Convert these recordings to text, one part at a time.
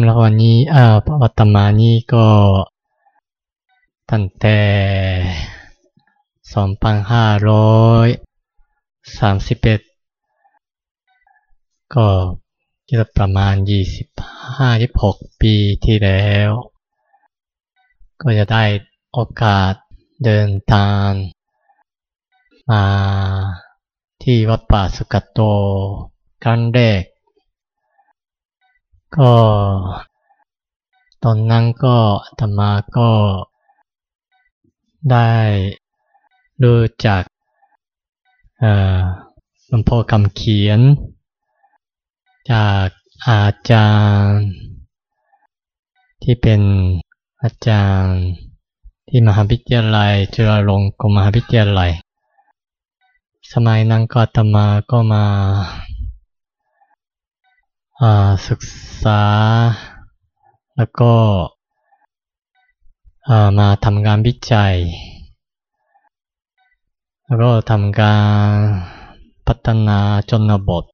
ำหรับวันนี้อ่อวัตมานี้ก็ตั้งแต่สองพันห้าร้อยสามสิบเอ็ดก็คิดประมาณยี่สิบห้าที่หกปีที่แล้ว ก็จะได้โอกาสเดินทางมาที่วัดป่าสุกัตโตครั้งแรก ก็ตอนนั้นก็อาตมาก็ได้รู้จักหลวงพ่อคำเขียน จากอาจารย์ ที่เป็นอาจารย์ที่มหาวิทยาลัย จุฬาลงกรณ์มหาวิทยาลัย สมัยนั้นก็อาตมาก็มา ศึกษา แล้วก็มาทำงานวิจัย แล้วก็ทำการพัฒนาจนบท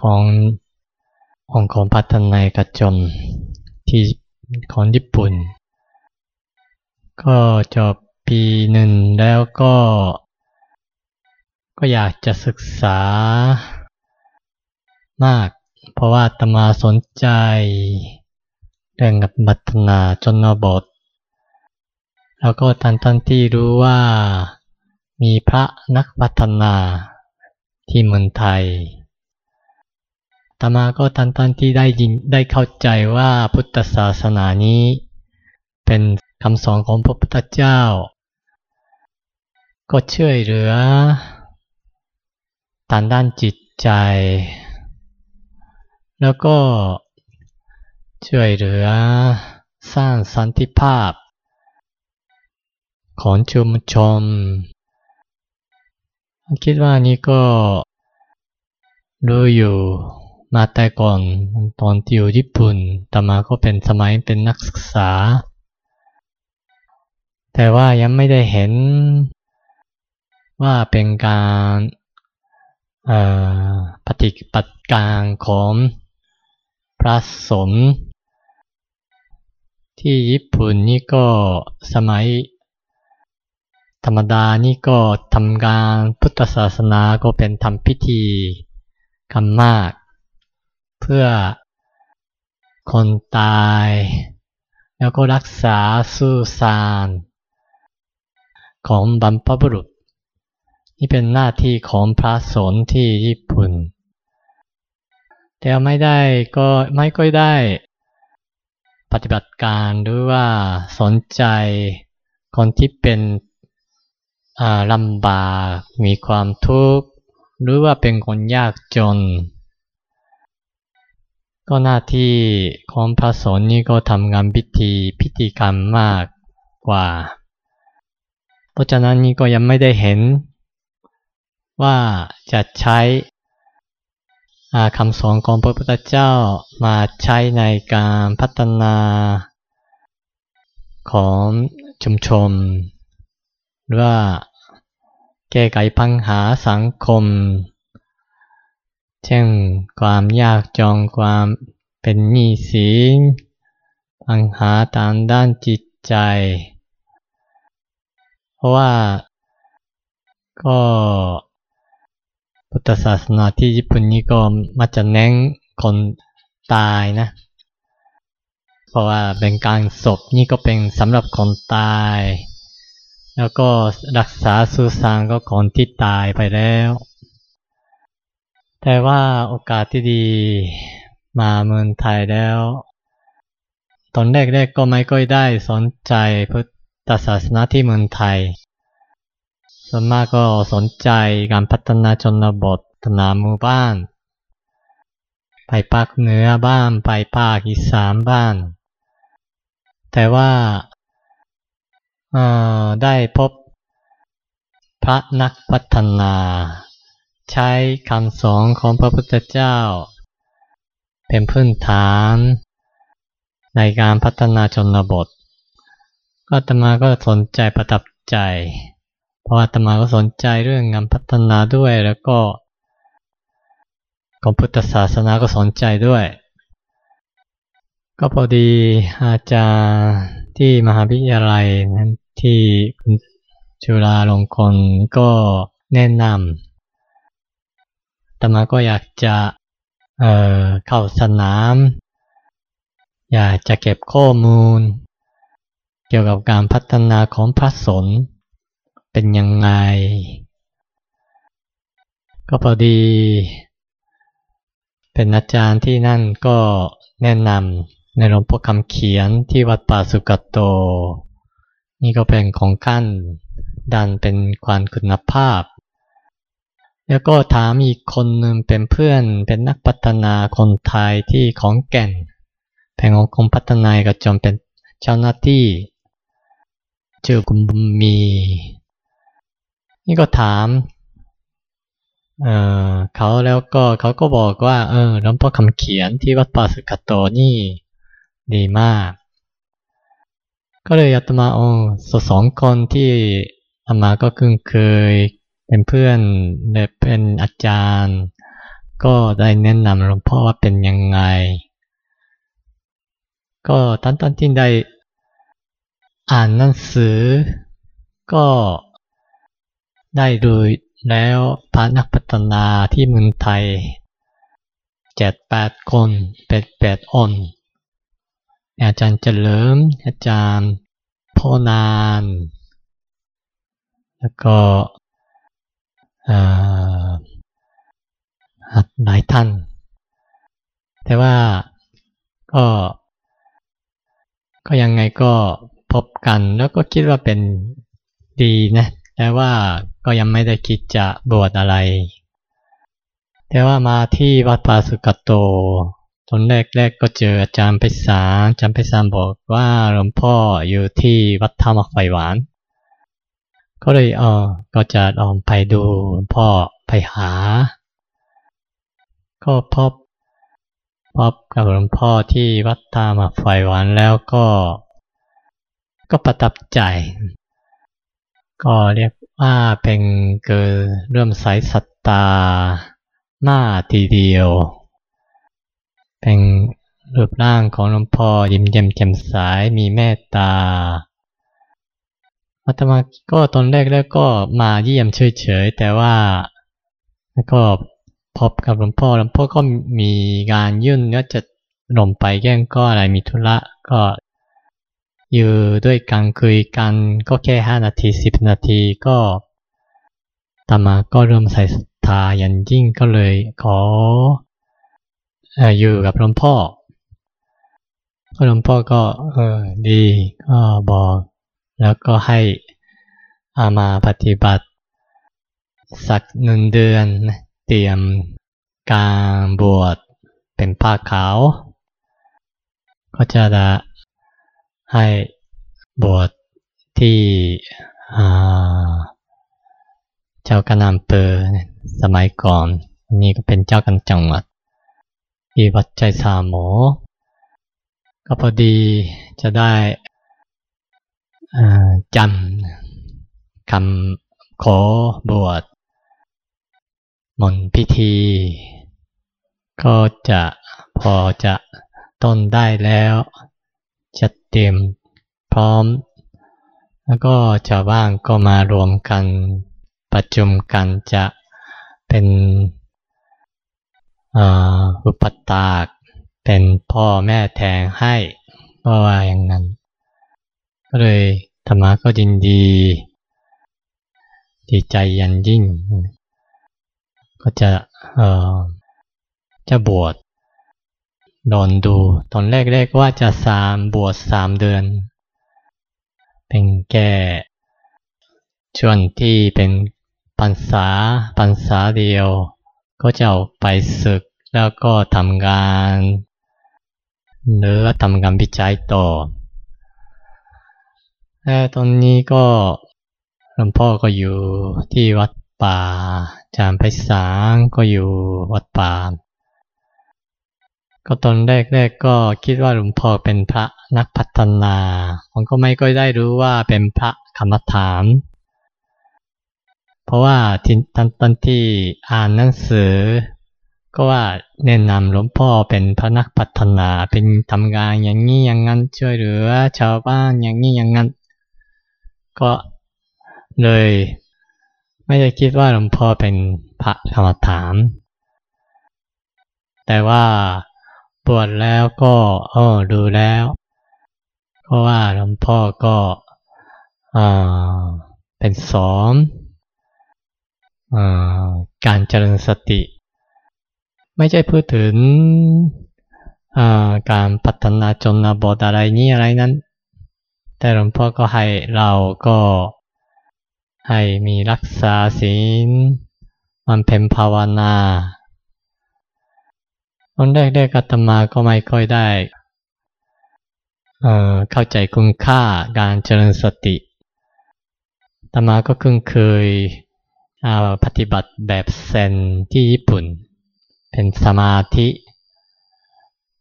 ขององค์กรพัฒนาเกจนที่ของญี่ปุ่น ก็จบปีหนึ่งแล้วก็ ก็อยากจะศึกษามาก เพราะว่าตมาสนใจเรื่องกับบัตนาจนบท แล้วก็ทันทันที่รู้ว่ามีพระนักพัฒนาที่เมืองไทยตมาก็ทันทันที่ได้ยินได้เข้าใจว่าพุทธศาสนานี้ เป็นคำสอนของพระพุทธเจ้า ก็ช่วยเหลือทางด้านจิตใจ แล้วก็ช่วยเหลือสร้างสันติภาพ ของชุมชนคิดว่านี่ก็รู้อยู่มาแต่ก่อนตอนที่อยู่ญี่ปุ่นแต่มาก็เป็นสมัยเป็นนักศึกษา แต่ว่ายังไม่ได้เห็นว่าเป็นการปฏิบัติการของ พระสงฆ์ที่ญี่ปุ่นนี่ก็สมัย ธรรมดานี่ก็ทำการพุทธศาสนาก็เป็นทำพิธีกันมาก เพื่อคนตาย แล้วก็รักษาสุสานของบรรพบุรุษ นี่เป็นหน้าที่ของพระสงฆ์ที่ญี่ปุ่น แต่ไม่ได้ก็ไม่ก็ได้ปฏิบัติการหรือว่าสนใจคนที่เป็นลำบาก มีความทุกข์ หรือว่าเป็นคนยากจน ก็หน้าที่ของพระสงฆ์นี่ก็ทำงานพิธีพิธีกรรมมากกว่า เพราะฉะนั้นนี่ก็ยังไม่ได้เห็นว่าจะใช้ คำสอนของพระพุทธเจ้ามาใช้ในการพัฒนาของชุมชนหรือว่าแก้ไขปัญหาสังคม เช่นความยากจนความเป็นหนี้สินปัญหาทางด้านจิตใจ เพราะว่าก็ พุทธศาสนาที่ญี่ปุ่นนี่ก็มาจะเน้นคนตายนะ เพราะว่าเป็นการศพนี่ก็เป็นสำหรับคนตาย แล้วก็รักษาสุสานก็คนที่ตายไปแล้ว แต่ว่าโอกาสที่ดีมาเมืองไทยแล้ว ตอนแรกๆก็ไม่ค่อยได้สนใจพุทธศาสนาที่เมืองไทย ส่วนมากก็สนใจการพัฒนาชนบทถนาหมู่บ้าน ไปภาคเหนือบ้านไปภาคอีสานบ้าน แต่ว่าได้พบพระนักพัฒนา ใช้คำสอนของพระพุทธเจ้า เป็นพื้นฐาน ในการพัฒนาชนบท ก็ตมาก็สนใจประทับใจ พราะอาตมาก็สนใจเรื่องงานพัฒนาด้วยแล้วก็ของพุทธศาสนาก็สนใจด้วย ก็พอดีอาจารย์ที่มหาวิทยาลัยนั้นที่จุฬาลงกรณ์ก็แนะนำตมาก็อยากจะเเข้าสนาม อยากจะเก็บข้อมูล เกี่ยวกับการพัฒนาของพระสน เป็นยังไง ก็พอดี เป็นอาจารย์ที่นั่นก็แนะนำในหลวงพ่อคำเขียนที่วัดป่าสุกัตโต นี่ก็เป็นของขั้นดันเป็นความคุณภาพ แล้วก็ถามอีกคนหนึ่งเป็นเพื่อนเป็นนักพัฒนาคนไทยที่ของแก่นแผงของกรมพัฒนาก็จอมเป็นเจ้าหน้าที่ชื่อคุณบุญมี นี่ก็ถามเออเขาแล้วก็เขาก็บอกว่า เออหลวงพ่อคำเขียนที่วัดป่าสุกัตโตนี่ดีมาก ก็เลยอาตมาโอ้สองคนที่อามาก็คึ่งเคยเป็นเพื่อนและเป็นอาจารย์ ก็ได้แนะนำหลวงพ่อว่าเป็นยังไง ก็ตั้งแต่ที่ได้อ่านหนังสือ ก็ ได้ดูแล้วพระนักพัฒนาที่เมืองไทยเจ็ดแปดคนเป็นแปดอนอาจารย์เฉลิมอาจารย์พ่อนาน แล้วก็หลายท่าน แต่ว่าก็ก็ยังไงก็พบกันแล้วก็คิดว่าเป็นดีนะ แต่ว่า ก็ยังไม่ได้คิดจะบวชอะไร แต่ว่ามาที่วัดปาสุกโต ตอนแรกๆก็เจออาจารย์ไพศาลอาจารย์ไพศาลบอกว่าหลวงพ่ออยู่ที่วัดธรรมไฟหวาน ก็เลยเออก็จะลองไปดูหลวงพ่อไปหา ก็พบพบกับหลวงพ่อที่วัดตามาไฟหวานแล้วก็ ก็ประทับใจ ก็เรียก ว่าเป็นเกิดเริ่มใสสัตตาหน้าทีเดียว เป็นรูปร่างของหลวงพ่อยิ้มเย้มแจ่มใสมีเมตตาอาตมาก็ตอนแรกแล้วก็มาเยี่ยมเฉยๆแต่ว่าก็พบกับหลวงพ่อหลวงพ่อก็มีงานยื่นแล้วจะลงไปแย่งก็อะไรมีธุระก็ อยู่ด้วยกันคุยกันก็แค่ห้านาทีสิบนาทีก็ตามาก็เริ่มใส่ศรัทธายันยิ่งก็เลยขออยู่กับหลวงพ่อก็หลวงพ่อก็เออดีก็บอกแล้วก็ให้อามาปฏิบัติ สักหนึ่งเดือนเตรียมการบวชเป็นผ้าขาว ก็จะได้ ให้บวชที่เจ้ากันอำเภอสมัยก่อน นี่ก็เป็นเจ้ากันจังหวัดที่วัดใจสามหมอก็พอดีจะได้จำคำขอบวชมนพิธี ก็จะพอจะต้นได้แล้ว จะเตรียมพร้อม แล้วก็ชาวบ้านก็มารวมกันประชุมกันจะเป็นอุปตากเป็นพ่อแม่แทงให้ก็ว่าอย่างนั้น ก็เลยธรรมะก็ยินดีดีใจยันยิ่ง ก็จะเอ่อจะบวช โดนดู ตอนแรกๆว่าจะสามบวชสามเดือน เป็นแก่ช่วงที่เป็นปัญษาปัญษาเดียว ก็จะออกไปศึกแล้วก็ทำงานหรือทำงานวิจัยต่อแต่ตอนนี้ก็หลวงพ่อก็อยู่ที่วัดป่าจามไพศาลก็อยู่วัดป่า ก็ตอนแรกๆก็คิดว่าหลวงพ่อเป็นพระนักพัฒนาผมก็ไม่ก็ได้รู้ว่าเป็นพระกรรมฐานเพราะว่าที่ตอนที่อ่านหนังสือ ก็ว่าแนะนำหลวงพ่อเป็นพระนักพัฒนาเป็นทำงานอย่างนี้อย่างนั้นช่วยเหลือ ชาวบ้านอย่างนี้อย่างนั้น ก็เลย ไม่ได้คิดว่าหลวงพ่อเป็นพระกรรมฐานแต่ว่า บวชแล้วก็เออดูแล้ว เพราะว่าหลวงพ่อก็เป็นสอนอการเจริญสติ ไม่ใช่พูดถึงการพัฒนาจนบทอะไรนี้อะไรนั้น แต่หลวงพ่อก็ให้เราก็ให้มีรักษาศีลมันเป็นภาวนา ตอนแรกได้กัตมาก็ไม่ค่อยได้เเข้าใจคุณค่าการเจริญสติตมาก็เพิ่งเคยปฏิบัติแบบเซนที่ญี่ปุ่น เป็นสมาธิ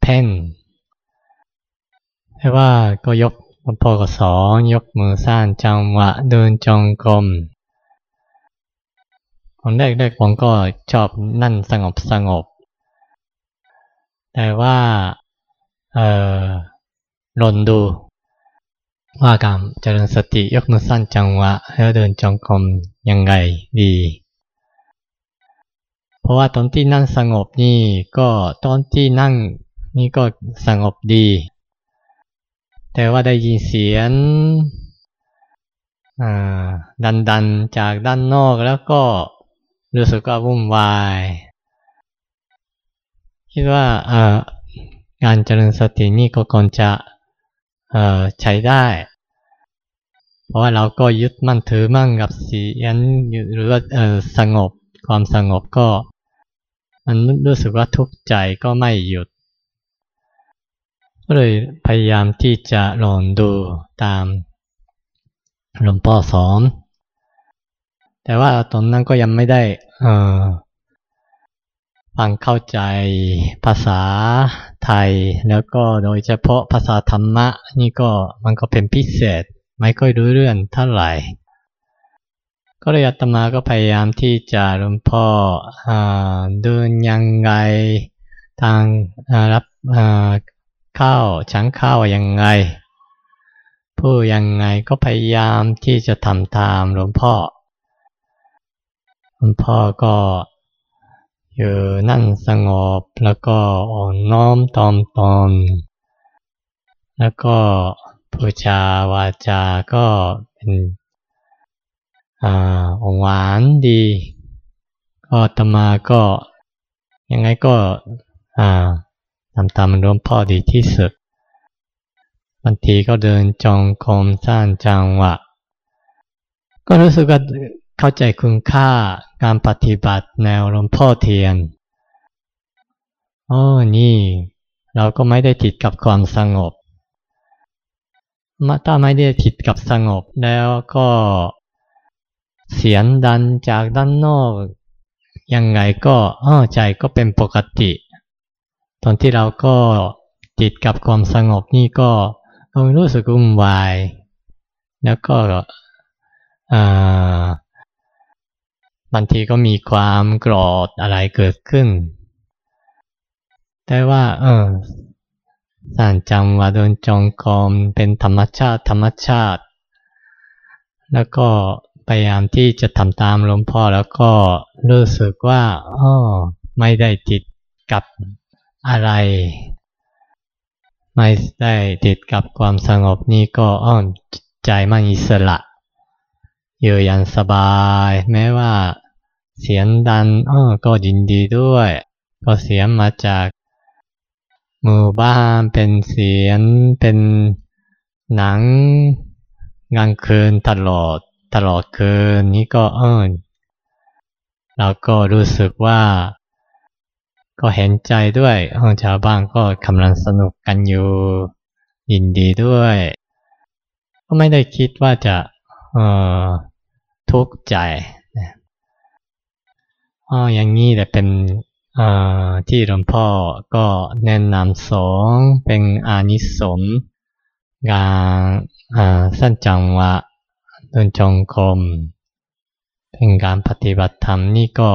เพ่งแต่ว่าก็ยกพอก็สอนยกมือสร้างจังหวะเดินจงกรมตอนแรกๆผมก็ชอบนั่นสงบสงบ แต่ว่าเออลนดู ว่าการเจริญสติยกมือสั้นจังหวะแล้วเดินจงกรมยังไงดี เพราะว่าตอนที่นั่งสงบนี่ก็ตอนที่นั่งนี่ก็สงบดี แต่ว่าได้ยินเสียงดันดันจากด้านนอกแล้วก็รู้สึกว่าวุ่นวาย คิดว่าการเจริญสตินี่ก็ควรจะใช้ได้ เพราะว่าเราก็ยึดมั่นถือมั่งกับสียันหรือว่าสงบความสงบก็ มันรู้สึกว่าทุกข์ใจก็ไม่หยุด ก็เลยพยายามที่จะลองดูตามหลวงพ่อสอนแต่ว่าตอนนั้นก็ยังไม่ได้ ฟังเข้าใจภาษาไทย แล้วก็โดยเฉพาะภาษาธรรมะ นี่ก็มันก็เป็นพิเศษ ไม่ค่อยรู้เรื่องเท่าไหร่ ก็เลยอาตมาก็พยายามที่จะหลวงพ่อเดินยังไงทางรับข้าวฉันข้าวยังไง ผู้ยังไงก็พยายามที่จะทำตามหลวงพ่อหลวงพ่อก็ อยู่นั่นสงบแล้วก็อ่อนน้อมตอมตอนแล้วก็พูชาวาจาก็เป็นอ่าหวานดี ก็ตมาก็ยังไงก็อ่าทำตามรวมพ่อดีที่สุดบางทีก็เดินจองกรมสร้างจังหวะ ก็รู้สึกว่า เข้าใจคุณค่าการปฏิบัติแนวหลวงพ่อเทียนอ๋อนี่ เราก็ไม่ได้ติดกับความสงบมาถ้าไม่ได้ติดกับสงบแล้วก็เสียงดันจากด้านนอกยังไงก็อ้อใจก็เป็นปกติ ตอนที่เราก็ติดกับความสงบนี่ก็รู้สึกวุ่นวาย แล้วก็อ่า บางทีก็มีความโกรธอะไรเกิดขึ้น แต่ว่า เออสานจำว่าโดนจองกรมเป็นธรรมชาติธรรมชาติ แล้วก็พยายามที่จะทำตามหลวงพ่อแล้วก็รู้สึกว่าอ๋อไม่ได้ติดกับอะไร ไม่ได้ติดกับความสงบนี่ก็อ้อนใจมันอิสระ อยู่อย่างสบาย แม้ว่า เสียงดันอ้อก็ยินดีด้วย ก็เสียงมาจากหมู่บ้านเป็นเสียงเป็นหนังกลางคืนตลอดตลอดคืนนี้ก็เออเราก็รู้สึกว่า ก็เห็นใจด้วยชาวบ้านก็กำลังสนุกกันอยู่ ยินดีด้วย ก็ไม่ได้คิดว่าจะ ทุกข์ใจอ๋ออย่างนี้แหละเป็นที่หลวงพ่อก็แนะนำสองเป็นอานิสงส์การสั้นจังวะเดินจงกรมเป็นการปฏิบัติธรรมนี่ก็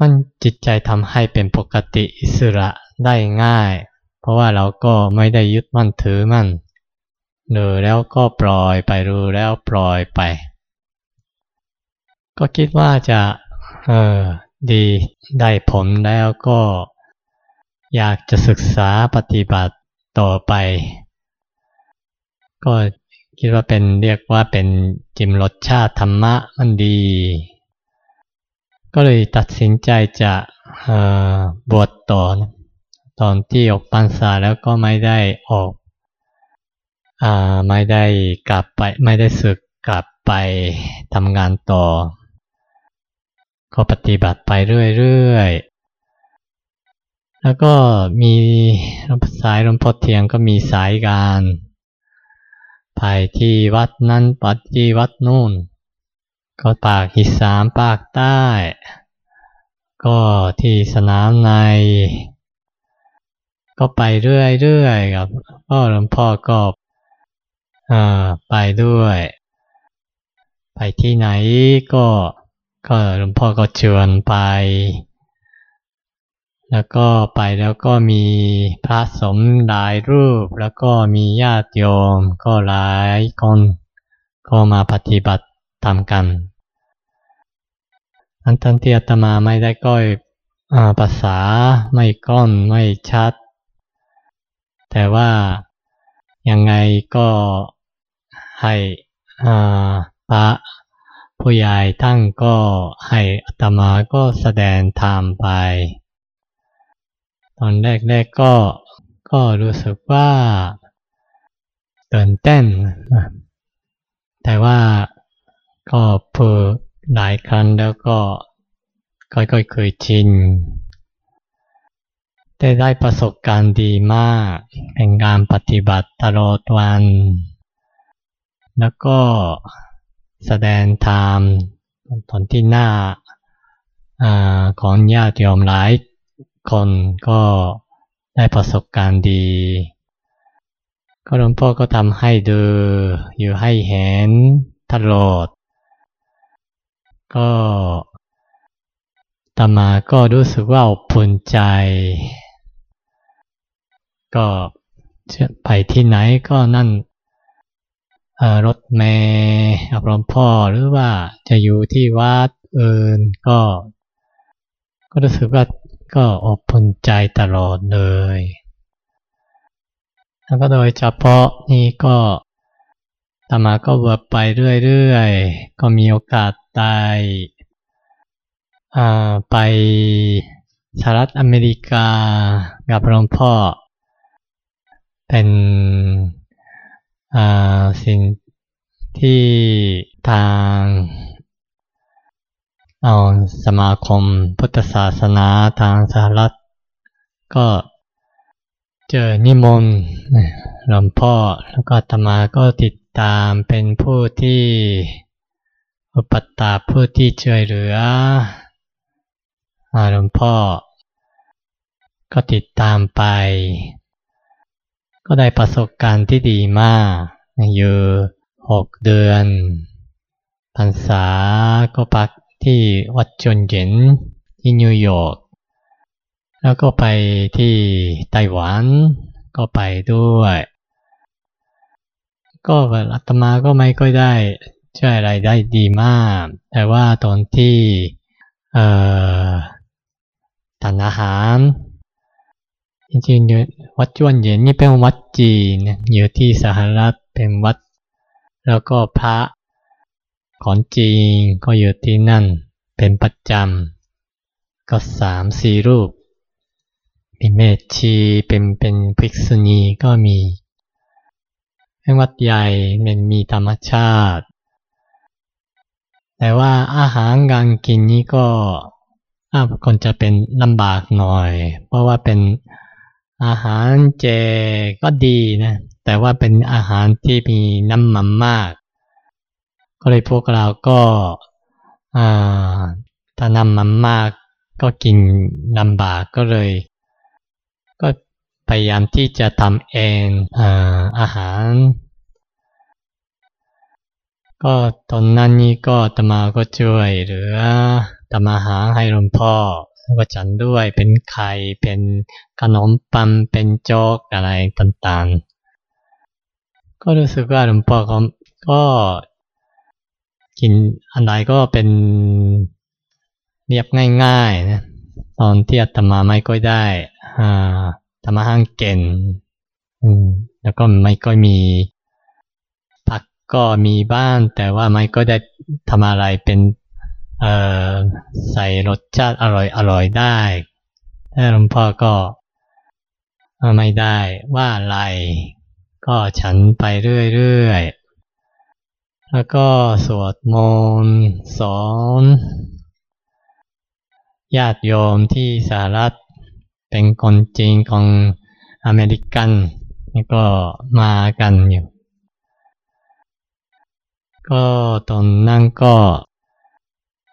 มันจิตใจทำให้เป็นปกติอิสระได้ง่าย เพราะว่าเราก็ไม่ได้ยึดมั่นถือมั่น ดูแล้วก็ปล่อยไปรู้แล้วปล่อยไป ก็คิดว่าจะเออดีได้ผลแล้วก็ อยากจะศึกษาปฏิบัติต่อไป ก็คิดว่าเป็นเรียกว่าเป็นจิมรสชาติธรรมะมันดี ก็เลยตัดสินใจจะบวชต่อ ตอนที่ออกพรรษาแล้วก็ไม่ได้ออก ไม่ได้กลับไปไม่ได้ศึกกลับไปทำงานต่อ ก็ปฏิบัติไปเรื่อยๆ แล้วก็มีสายลมพดเทียงก็มีสายการไปที่วัดนั้นปัดที่วัดนู่น ก็ปากอีสามปากใต้ ก็ที่สนามใน ก็ไปเรื่อยๆครับก็หลวงพ่อก็ ไปด้วย ไปที่ไหนก็ก็หลวงพ่อก็ชวนไป แล้วก็ไปแล้วก็มีพระสมหลายรูป แล้วก็มีญาติโยมก็หลายคนก็มาปฏิบัติทำกันอันทันที่อาตมาไม่ได้ก้อยภาษาไม่ก้อนไม่ชัด แต่ว่า ยังไงก็ให้พระผู้ใหญ่ทั้งก็ให้อัตมาก็แสดงธรรมไป ตอนแรกๆก็ก็รู้สึกว่าตื่นเต้น แต่ว่าก็พูดหลายครั้งแล้วก็ค่อยๆเคยชิน ได้ได้ประสบการณ์ดีมาก เป็นการปฏิบัติตลอดวัน แล้วก็แสดงธรรมตอนที่หน้าอของญาติโยมหลายคนก็ได้ประสบการณ์ดี ก็หลวงพ่อก็ทำให้ดูอยู่ให้เห็นตลอด ก็ตมาก็รู้สึกว่าอบอุ่นใจ ก็ไปที่ไหนก็นั่นรถเมย์อบรมพ่อหรือว่าจะอยู่ที่วัดเอื่นก็ ก็รู้สึกว่าก็อบอุ่นใจตลอดเลย แล้วก็โดยเฉพาะนี่ก็ตมาก็เวิร์ไปเรื่อยๆ ก็มีโอกาสได้ไปสหรัฐอเมริกากับหลวงพ่อ เป็นสิ่งที่ทางเอาสมาคมพุทธศาสนาทางสหรัฐ ก็เจอนิมนต์หลวงพ่อแล้วก็ธรรมาก็ติดตามเป็นผู้ที่อุปตาผู้ที่ช่วยเหลือหลวงพ่อ ก็ติดตามไป ก็ได้ประสบการณ์ที่ดีมากอยู่หกเดือนพรรษาก็พักที่วัดจนเย็นที่นิวยอร์กแล้วก็ไปที่ไต้หวันก็ไปด้วย ก็อาตมาก็ไม่ค่อยได้ช่วยอะไรได้ดีมาก แต่ว่าตอนที่เอ่อทานอาหาร จริงๆวัดจวนเย็นนี่เป็นวัดจีนอยู่ที่สหรัฐเป็นวัด แล้วก็พระของจีนก็อยู่ที่นั่นเป็นประจำก็สามสี่รูปมีเมชีเป็นเป็นภิกษุณีก็มีเป็นวัดใหญ่มันมีธรรมชาติ แต่ว่าอาหารการกินนี้ก็คนจะเป็นลำบากหน่อย เพราะว่าเป็น อาหารเจก็ดีนะ แต่ว่าเป็นอาหารที่มีน้ำมันมาก ก็เลยพวกเราก็ถ้าน้ำมันมากก็กินลำบากก็เลย ก็พยายามที่จะทำเองอาอาหาร ก็ตอนนั้นนี้ก็ตมาก็ช่วยเหลือทำอาหารให้หลวงพ่อ แล้วก็ฉันด้วยเป็นไข่เป็นขนมปังเป็นโจ๊กอะไรต่างๆ ก็รู้สึกว่าหลวงพ่อก็ก็กินอันใดก็เป็นเรียบง่ายๆนะตอนที่อาตมาไม่ก็ได้อ่าธรรมะห้างเก่นอืมแล้วก็ไม่ก็มีผักก็มีบ้าน แต่ว่าไม่ก็ได้ทำอะไรเป็น ใส่รสชาติอร่อยอร่อยได้แต่หลวงพ่อก็ไม่ได้ว่าอะไร ก็ฉันไปเรื่อยๆ แล้วก็สวดมนต์สอนญาติโยมที่สหรัฐเป็นคนจริงของอเมริกันนี่ก็มากันอยู่ ก็ตอนนั่งก็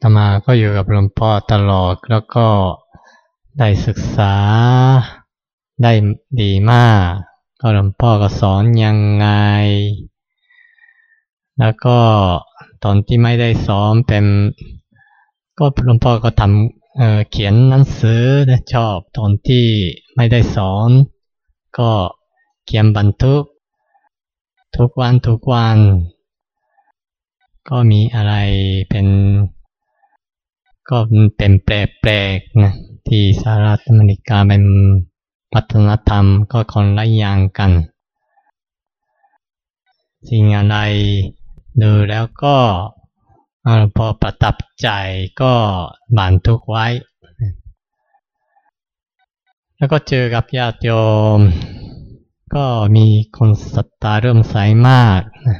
ตมาก็อยู่กับหลวงพ่อตลอดแล้วก็ได้ศึกษาได้ดีมาก ก็หลวงพ่อก็สอนยังไง แล้วก็ตอนที่ไม่ได้สอนเป็นก็หลวงพ่อก็ทำเเขียนหนังสือนะชอบตอนที่ไม่ได้สอน ก็เขียนบันทึก ทุกวันทุกวัน ก็มีอะไรเป็น ก็เป็นแปลกๆนะที่สหรัฐอเมริกาเป็นวัฒนธรรมก็คนละอย่างกัน สิ่งอะไรดูแล้วก็พอประทับใจก็บันทุกไว้ แล้วก็เจอกับญาติโยม ก็มีคนศรัทธาเริ่มใสมากนะ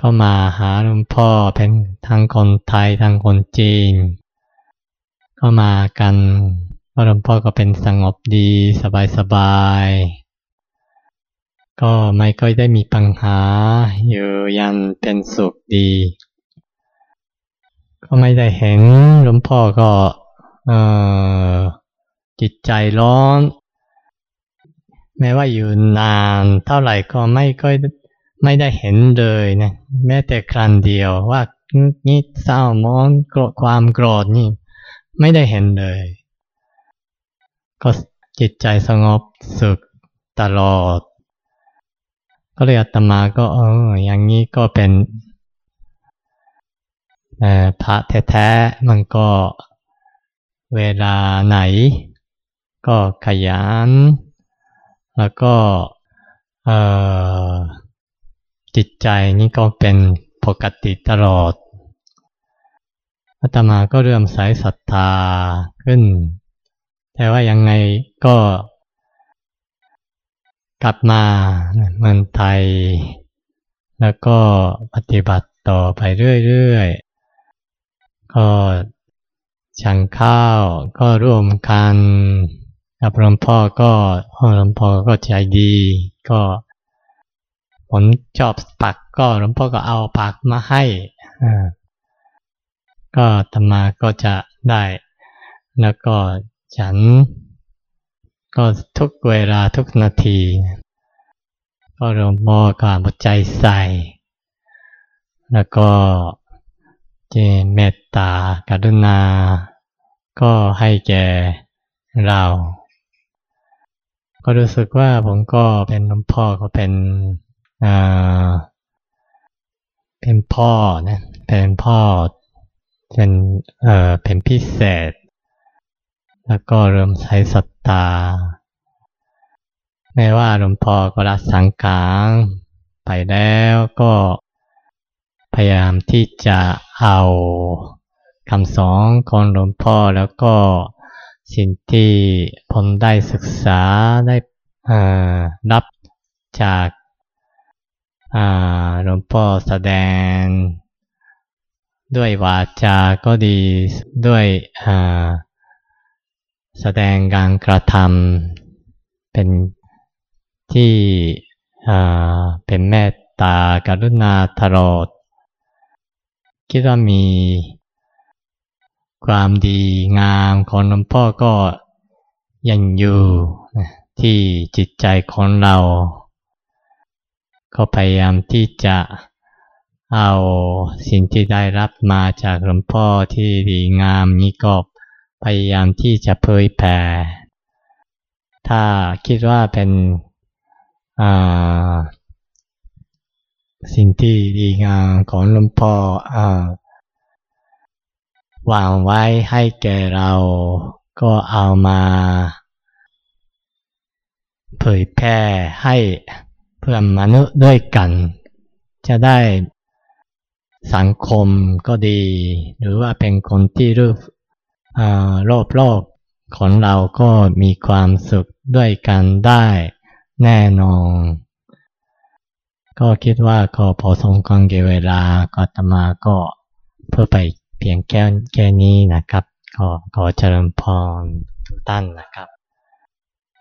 ก็มาหาหลวงพ่อเป็นทั้งคนไทยทั้งคนจีน ก็มากันหลวงพ่อก็เป็นสงบดีสบายๆก็ไม่ค่อยได้มีปัญหาอยู่ยันเป็นสุขดี ก็ไม่ได้เห็นหลวงพ่อก็จิตใจร้อน แม้ว่าอยู่นานเท่าไหร่ก็ไม่ค่อย ไม่ได้เห็นเลยนะแม้แต่ครั้งเดียวว่านี่เศร้ามอนโกรธความโกรธนี่ ไม่ได้เห็นเลย ก็จิตใจสงบสุขตลอด ก็เลยอาตมาก็เอออย่างนี้ก็เป็นพระแท้ๆมันก็เวลาไหน ก็ขยัน แล้วก็เออ จิตใจนี่ก็เป็นปกติตลอดอาตมาก็เริ่มสายศรัทธาขึ้น แต่ว่ายังไงก็กลับมาเมืองไทย แล้วก็ปฏิบัติต่อไปเรื่อยๆ ก็ฉันข้าวก็ร่วมกันกับหลวงพ่อก็หลวงพ่อก็ใจดี ก็ ผมชอบผักก็หลวงพ่อก็เอาผักมาให้ก็ธรรมาก็จะได้ แล้วก็ฉัน ก็ทุกเวลาทุกนาที ก็หลวงพ่อก็หมดใจใส่ แล้วก็เจเมตตาการุณา ก็ให้แก่เรา ก็รู้สึกว่าผมก็เป็นหลวงพ่อก็เป็น เป็นพ่อนะเป็นพ่อเป็นเอ่อเป็นพิเศษ แล้วก็เริ่มใช้ศรัทธาไม่ว่าหลวงพ่อก็รัสังขารไปแล้วก็พยายามที่จะเอาคำสอนของหลวงพ่อแล้วก็สิ่งที่ผมได้ศึกษาได้รับจาก หลวงพ่อแสดง ด้วยวาจาก็ดีด้วยแสดงการกระทำเป็นที่เป็นเมตตากรุณาตลอดคิดว่ามีความดีงามของหลวงพ่อก็ยังอยู่ที่จิตใจของเรา ก็พยายามที่จะเอาสิ่งที่ได้รับมาจากหลวงพ่อที่ดีงามนี้ก็พยายามที่จะเผยแผ่ ถ้าคิดว่าเป็นสิ่งที่ดีงามของหลวงพ่ออวางไว้ให้แก่เราก็เอามา เผยแพร่ให้ พื่อนมนุษย์ด้วยกัน จะได้สังคมก็ดี หรือว่าเป็นคนที่รูปรอบโลกของเราก็มีความสุขด้วยกันได้แน่นอน ก็คิดว่าก็พอสมควรเกเวลาก็ตมาก็เพื่อไปเพียงแค่แค่นี้นะครับก็ขอเจริญพรทุกท่านนะครับ